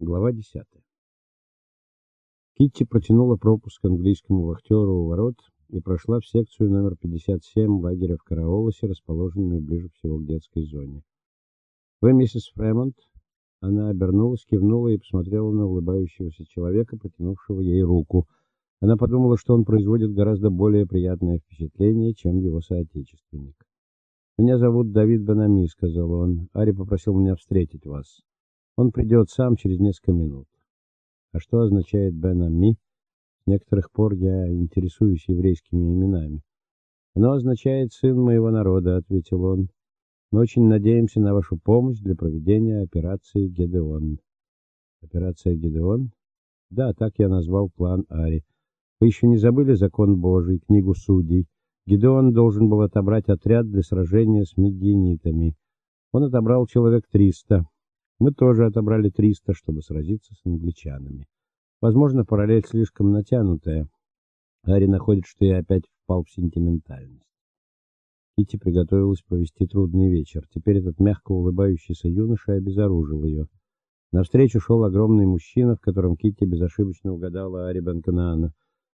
Глава 10. Китти протянула пропуск английскому вахтеру у ворот и прошла в секцию номер 57 лагеря в Караолосе, расположенную ближе всего к детской зоне. "Вы миссис Фремонт?" Она обернулась, кивнула и посмотрела на улыбающегося человека, протянувшего ей руку. Она подумала, что он производит гораздо более приятное впечатление, чем его соотечественник. "Меня зовут Давид Банами", сказал он. "Ари попросил меня встретить вас". Он придет сам через несколько минут. А что означает Бен-Ами? С некоторых пор я интересуюсь еврейскими именами. Оно означает сын моего народа, ответил он. Мы очень надеемся на вашу помощь для проведения операции Гедеон. Операция Гедеон? Да, так я назвал план Ари. Вы еще не забыли закон Божий, книгу судей? Гедеон должен был отобрать отряд для сражения с медианитами. Он отобрал человек триста. Мы тоже отобрали 300, чтобы сразиться с англичанами. Возможно, параллель слишком натянутая. Ари находит, что я опять впал в сентиментальность. Кити приготовилась провести трудный вечер. Теперь этот мягко улыбающийся юноша обезоружил ее. Навстречу шел огромный мужчина, в котором Кити безошибочно угадала Ари Бенканаана.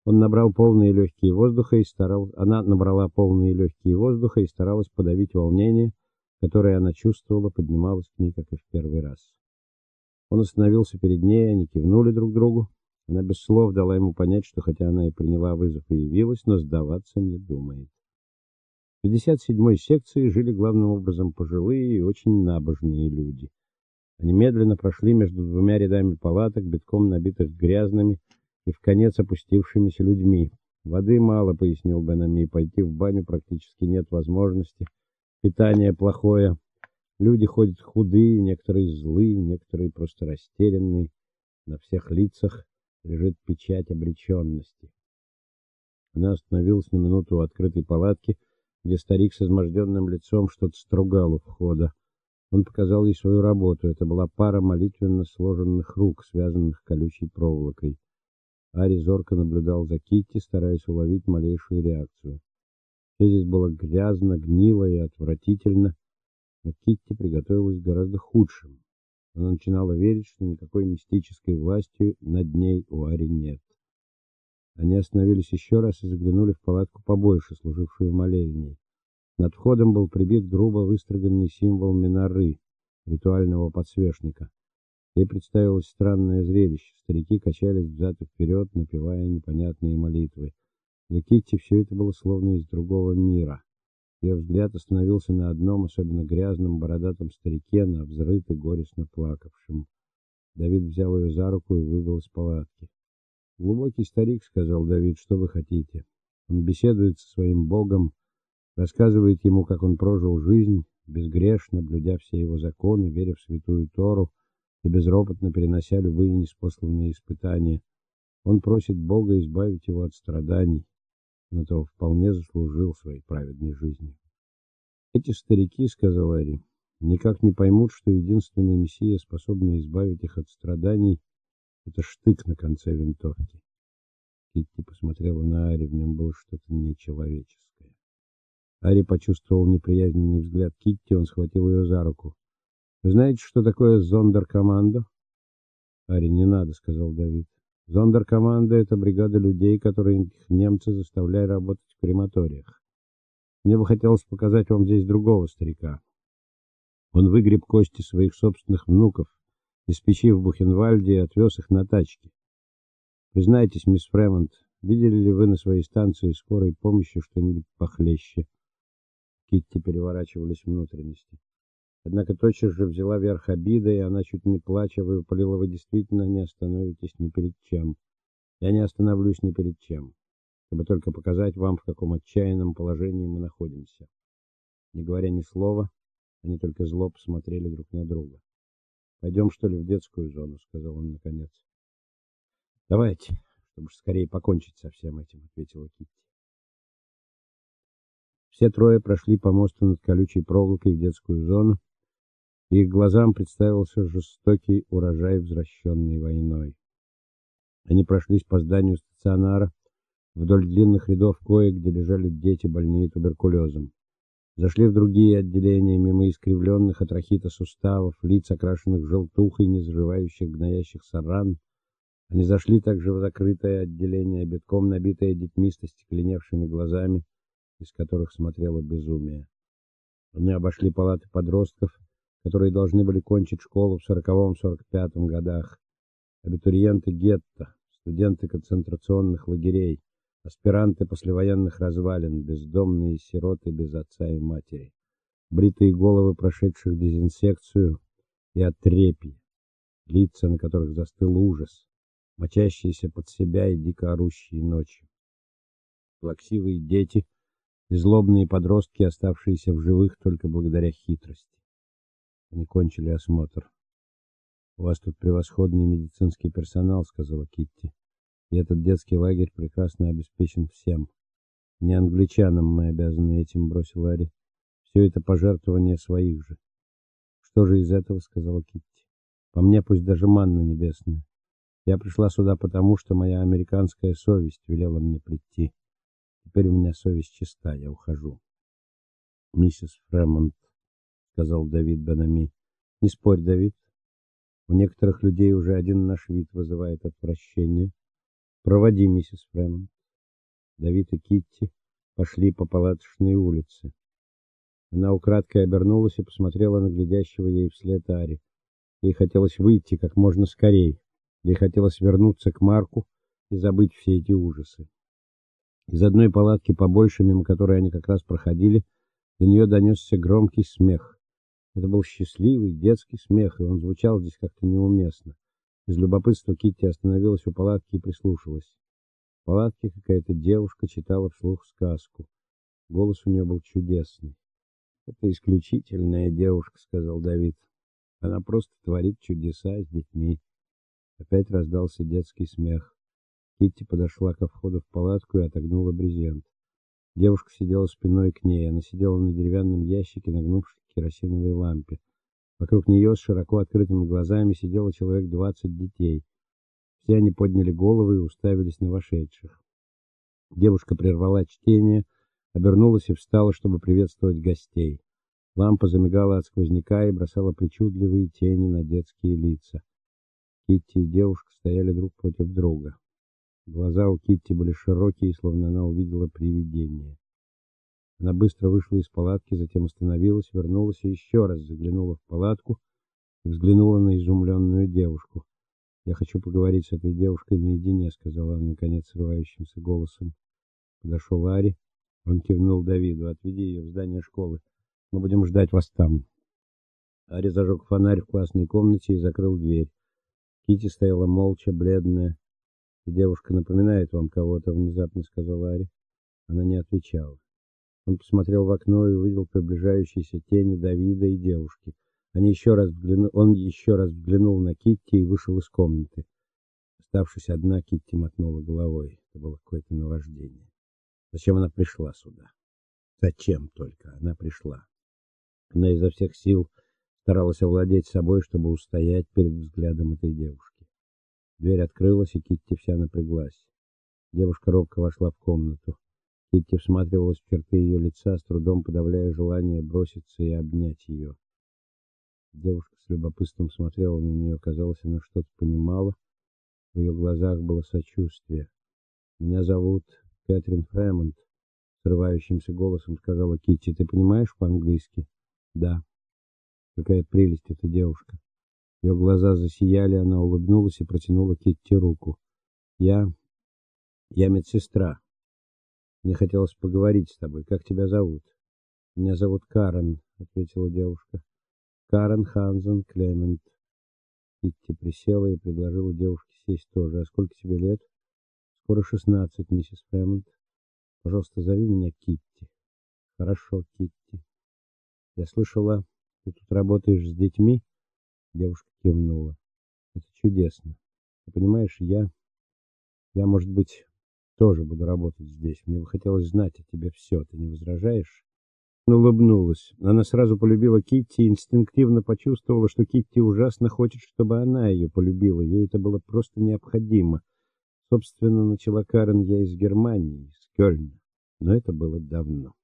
Он набрал полные легкие воздуха и старал, она набрала полные легкие воздуха и старалась подавить волнение, которое она чувствовала, поднималось к ней, как и в первый раз. Он остановился перед ней, они кивнули друг другу. Она без слов дала ему понять, что хотя она и приняла вызов и явилась, но сдаваться не думает. В 57-й секции жили главным образом пожилые и очень набожные люди. Они медленно прошли между двумя рядами палаток, битком набитых грязными и в конец опустившимися людьми. Воды мало, пояснил Бенами, пойти в баню практически нет возможности питание плохое. Люди ходят худые, некоторые злые, некоторые просто растерянные. На всех лицах лежит печать обречённости. Она остановилась на минуту у открытой палатки, где старик с измождённым лицом что-то стругал у входа. Он показал ей свою работу. Это была пара молитвенно сложенных рук, связанных колючей проволокой. Ари зорко наблюдал за Китти, стараясь уловить малейшую реакцию. Все здесь было грязно, гнило и отвратительно, но Китти приготовилась к гораздо худшему. Она начинала верить, что никакой мистической власти над ней у Ари нет. Они остановились еще раз и заглянули в палатку побольше, служившую молельней. Над входом был прибит грубо выстроганный символ миноры, ритуального подсвечника. Ей представилось странное зрелище. Старики качались взад и вперед, напевая непонятные молитвы. Для Китти все это было словно из другого мира. Ее взгляд остановился на одном особенно грязном бородатом старике, на взрытой горестно плакавшем. Давид взял ее за руку и вывел из палатки. "Глубокий старик", сказал Давид, "что вы хотите?" Он беседует со своим Богом, рассказывает ему, как он прожил жизнь, безгрешно блюдя все его законы, веря в святую Тору и безропотно перенося любые неспосланные испытания. Он просит Бога избавить его от страданий но того вполне заслужил своей праведной жизнью. Эти старики, сказал Ари, никак не поймут, что единственный мессия, способный избавить их от страданий это штык на конце винтовки. Китти посмотрела на Ари, в нем было что-то нечеловеческое. Ари почувствовал неприязненный взгляд Китти, он схватил ее за руку. Вы знаете, что такое зондеркомандо? Ари, не надо, сказал Давид. Зондеркоманда это бригада людей, которые немцы заставляли работать в крематориях. Мне бы хотелось показать вам здесь другого старика. Он выгреб кости своих собственных внуков из печи в Бухенвальде и отвез их на тачке. Признайтесь, мисс Фремонт, видели ли вы на своей станции скорой помощи что-нибудь похлеще? Китти переворачивались внутренности. Однако тотчас же взяла верх обида, и она чуть не плача выпалила: "Вы действительно не остановитесь ни перед чем. Я не остановлюсь ни перед чем, чтобы только показать вам, в каком отчаянном положении мы находимся". Не говоря ни слова, они только зло посмотрели друг на друга. «Пойдем, что ли, в детскую зону, сказал он наконец. Давайте, чтобы скорее покончить со всем этим, ответила Китти. Все трое прошли по мосту над колючей проволокой в детскую зону их глазам представился жестокий урожай, возвращенный войной. Они прошлись по зданию стационара вдоль длинных рядов коек, где лежали дети, больные туберкулезом. Зашли в другие отделения, мимо искривленных от рахита суставов, лиц окрашенных желтухой, незаживающих гноящих саран. Они зашли также в закрытое отделение, битком набитое детьми с остекленевшими глазами, из которых смотрело безумие. Они обошли палаты подростков, которые должны были кончить школу в сороковом-сорок пятом годах, абитуриенты гетто, студенты концентрационных лагерей, аспиранты послевоенных развалин, бездомные сироты без отца и матери, бритые головы прошедших дезинсекцию и отрепье, лица, на которых застыл ужас, мочащиеся под себя и дико орущие ночью. Плаксивые дети и злобные подростки, оставшиеся в живых только благодаря хитрости. Они кончили осмотр. У вас тут превосходный медицинский персонал, сказала Китти. И этот детский лагерь прекрасно обеспечен всем. Не англичанам мы обязаны этим, бросил Ари. Все это пожертвование своих же. Что же из этого, сказала Китти. По мне пусть даже манна небесная. Я пришла сюда потому, что моя американская совесть велела мне прийти. Теперь у меня совесть чиста, я ухожу. Миссис Фремонт, сказал Давид Банами. Не спорь, Давид. У некоторых людей уже один наш вид вызывает отвращение. Проводи, миссис Фремонт. Давид и Китти пошли по палаточной улице. Она украдкой обернулась и посмотрела на глядящего ей вслед Ари. Ей хотелось выйти как можно скорее. Ей хотелось вернуться к Марку и забыть все эти ужасы. Из одной палатки побольше, мимо которой они как раз проходили, до нее донесся громкий смех. Это был счастливый детский смех, и он звучал здесь как-то неуместно. Из любопытства Китти остановилась у палатки и прислушалась. В палатке какая-то девушка читала вслух сказку. Голос у нее был чудесный. "Это исключительная девушка", сказал Давид. "Она просто творит чудеса с детьми". Опять раздался детский смех. Китти подошла ко входу в палатку и отогнула брезент. Девушка сидела спиной к ней, она сидела на деревянном ящике, нагнувшись керосиновой лампе. Вокруг нее с широко открытыми глазами сидело человек двадцать детей. Все они подняли головы и уставились на вошедших. Девушка прервала чтение, обернулась и встала, чтобы приветствовать гостей. Лампа замигала от сквозняка и бросала причудливые тени на детские лица. Китти и девушка стояли друг против друга. Глаза у Китти были широкие, словно она увидела привидение. Она быстро вышла из палатки, затем остановилась, вернулась и еще раз заглянула в палатку и взглянула на изумленную девушку. "Я хочу поговорить с этой девушкой наедине", сказала она наконец срывающимся голосом. Подошел Ари, он кивнул Давиду: "Отведи ее в здание школы. Мы будем ждать вас там". Ари зажег фонарь в классной комнате и закрыл дверь. Кити стояла молча, бледная. "Девушка напоминает вам кого-то", внезапно сказала Ари. Она не отвечала. Он посмотрел в окно и увидел приближающиеся тени Давида и девушки. Они еще раз взглянул, он еще раз взглянул на Китти и вышел из комнаты. Оставшись одна, Китти мотнула головой. Это было какое-то наваждение. Зачем она пришла сюда? Зачем только она пришла? Она изо всех сил старалась овладеть собой, чтобы устоять перед взглядом этой девушки. Дверь открылась, и Китти вся напряглась. Девушка робко вошла в комнату. Китти всматривалась в черты ее лица, с трудом подавляя желание броситься и обнять ее. Девушка с любопытством смотрела на нее, казалось, она что-то понимала. В ее глазах было сочувствие. "Меня зовут Кэтрин Фремонт", срывающимся голосом сказала Китти. "Ты понимаешь по-английски?" "Да". Какая прелесть эта девушка. Ее глаза засияли, она улыбнулась и протянула Китти руку. "Я я медсестра", мне хотелось поговорить с тобой. Как тебя зовут? Меня зовут Карен, ответила девушка. Карен Хансен Клемент. Китти присела и предложила девушке сесть тоже. А сколько тебе лет? Скоро шестнадцать, миссис Фремонт. Пожалуйста, зови меня Китти. Хорошо, Китти. Я слышала, ты тут работаешь с детьми? Девушка кивнула. Это чудесно. Ты понимаешь, я я, может быть, тоже буду работать здесь. Мне бы хотелось знать о тебе все. Ты не возражаешь? Она улыбнулась. Она сразу полюбила Китти и инстинктивно почувствовала, что Китти ужасно хочет, чтобы она ее полюбила. Ей это было просто необходимо. Собственно, начала Карен я из Германии, из Кёльна, но это было давно.